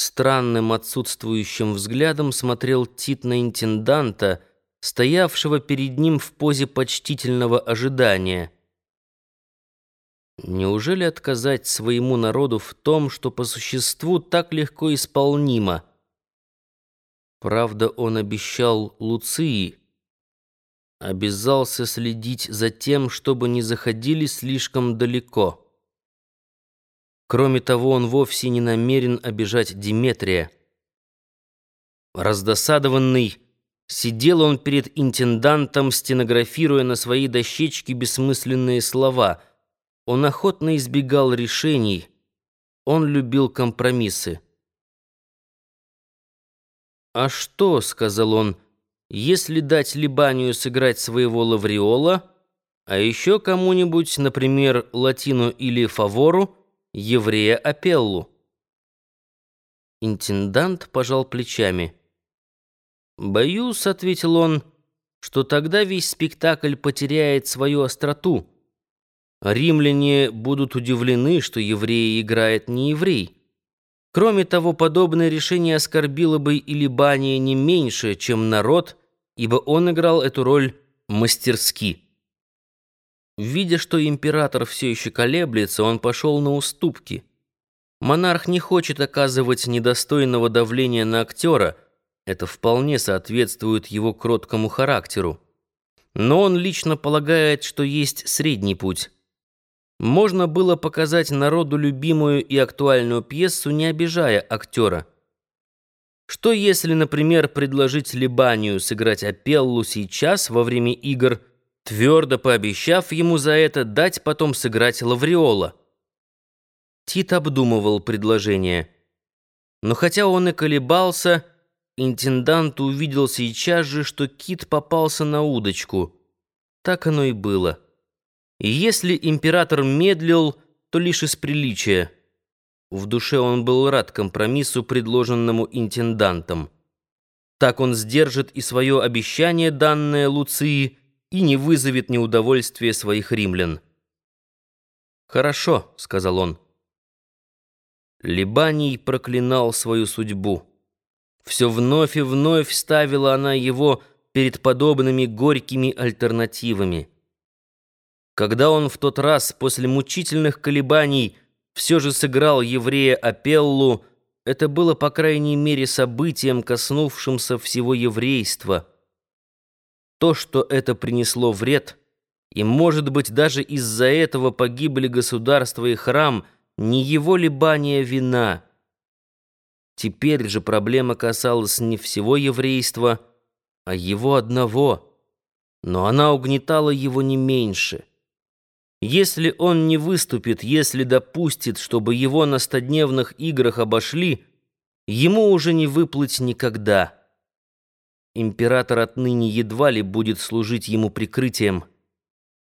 Странным отсутствующим взглядом смотрел Тит на интенданта, стоявшего перед ним в позе почтительного ожидания. Неужели отказать своему народу в том, что по существу так легко исполнимо? Правда, он обещал Луции, обязался следить за тем, чтобы не заходили слишком далеко. Кроме того, он вовсе не намерен обижать Диметрия. Раздосадованный, сидел он перед интендантом, стенографируя на своей дощечке бессмысленные слова. Он охотно избегал решений. Он любил компромиссы. «А что, — сказал он, — если дать Либанию сыграть своего Лавриола, а еще кому-нибудь, например, Латину или Фавору, еврея Апеллу. Интендант пожал плечами. «Боюсь», — ответил он, — «что тогда весь спектакль потеряет свою остроту. Римляне будут удивлены, что еврей играет не еврей. Кроме того, подобное решение оскорбило бы и Либания не меньше, чем народ, ибо он играл эту роль мастерски». Видя, что император все еще колеблется, он пошел на уступки. Монарх не хочет оказывать недостойного давления на актера, это вполне соответствует его кроткому характеру. Но он лично полагает, что есть средний путь. Можно было показать народу любимую и актуальную пьесу, не обижая актера. Что если, например, предложить Либанию сыграть Апеллу сейчас, во время игр, твердо пообещав ему за это дать потом сыграть Лавриола. Тит обдумывал предложение. Но хотя он и колебался, интендант увидел сейчас же, что Кит попался на удочку. Так оно и было. И если император медлил, то лишь из приличия. В душе он был рад компромиссу, предложенному интендантом. Так он сдержит и свое обещание, данное Луции, и не вызовет неудовольствия своих римлян. «Хорошо», — сказал он. Либаний проклинал свою судьбу. Все вновь и вновь ставила она его перед подобными горькими альтернативами. Когда он в тот раз после мучительных колебаний все же сыграл еврея Апеллу, это было, по крайней мере, событием, коснувшимся всего еврейства — то, что это принесло вред, и, может быть, даже из-за этого погибли государство и храм, не его ли бания вина? Теперь же проблема касалась не всего еврейства, а его одного, но она угнетала его не меньше. Если он не выступит, если допустит, чтобы его на стодневных играх обошли, ему уже не выплыть никогда император отныне едва ли будет служить ему прикрытием.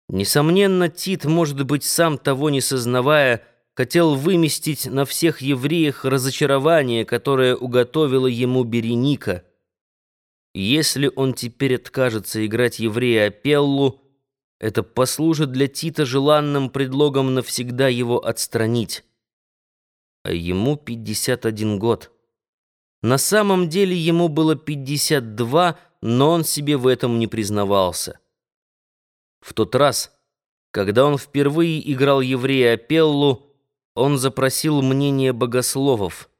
Несомненно, Тит, может быть, сам того не сознавая, хотел выместить на всех евреях разочарование, которое уготовила ему Береника. Если он теперь откажется играть еврея Апеллу, это послужит для Тита желанным предлогом навсегда его отстранить. А ему 51 год. На самом деле ему было 52, но он себе в этом не признавался. В тот раз, когда он впервые играл еврея Апеллу, он запросил мнение богословов.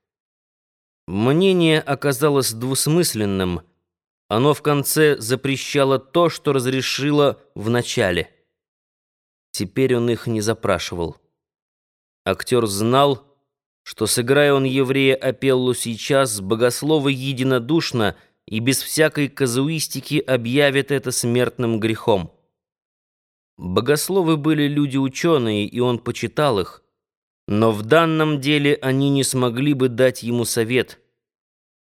Мнение оказалось двусмысленным. Оно в конце запрещало то, что разрешило в начале. Теперь он их не запрашивал. Актер знал, что, сыграя он еврея Апеллу сейчас, богословы единодушно и без всякой казуистики объявят это смертным грехом. Богословы были люди ученые, и он почитал их, но в данном деле они не смогли бы дать ему совет.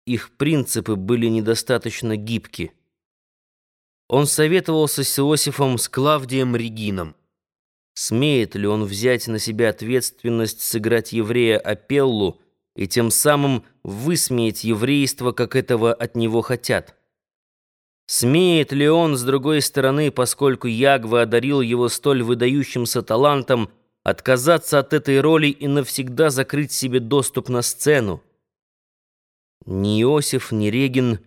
Их принципы были недостаточно гибки. Он советовался с Иосифом с Клавдием Регином. Смеет ли он взять на себя ответственность сыграть еврея Апеллу и тем самым высмеять еврейство, как этого от него хотят? Смеет ли он, с другой стороны, поскольку Ягва одарил его столь выдающимся талантом, отказаться от этой роли и навсегда закрыть себе доступ на сцену? Ни Иосиф, ни Регин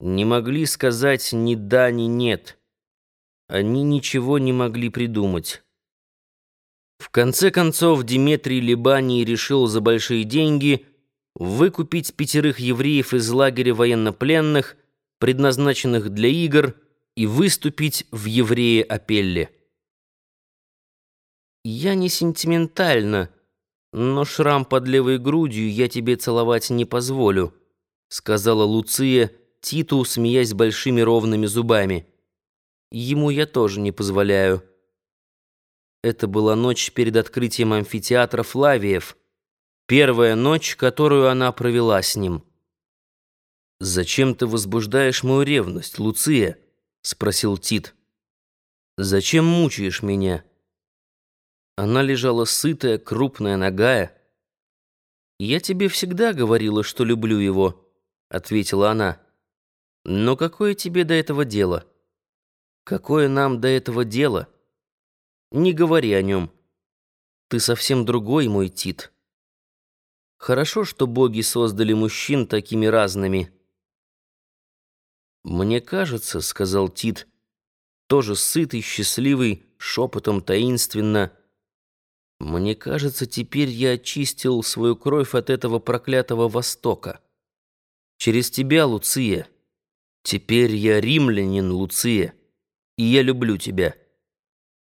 не могли сказать ни да, ни нет. Они ничего не могли придумать. В конце концов, Дмитрий Либаний решил за большие деньги выкупить пятерых евреев из лагеря военнопленных, предназначенных для игр, и выступить в евреи Апелле. «Я не сентиментально, но шрам под левой грудью я тебе целовать не позволю», сказала Луция Титу, смеясь большими ровными зубами. «Ему я тоже не позволяю». Это была ночь перед открытием амфитеатра Флавиев, первая ночь, которую она провела с ним. «Зачем ты возбуждаешь мою ревность, Луция?» — спросил Тит. «Зачем мучаешь меня?» Она лежала сытая, крупная, нагая. «Я тебе всегда говорила, что люблю его», — ответила она. «Но какое тебе до этого дело? Какое нам до этого дело?» Не говори о нем. Ты совсем другой, мой Тит. Хорошо, что боги создали мужчин такими разными. Мне кажется, сказал Тит, тоже сытый, счастливый, шепотом таинственно. Мне кажется, теперь я очистил свою кровь от этого проклятого Востока. Через тебя, Луция. Теперь я римлянин, Луция, и я люблю тебя.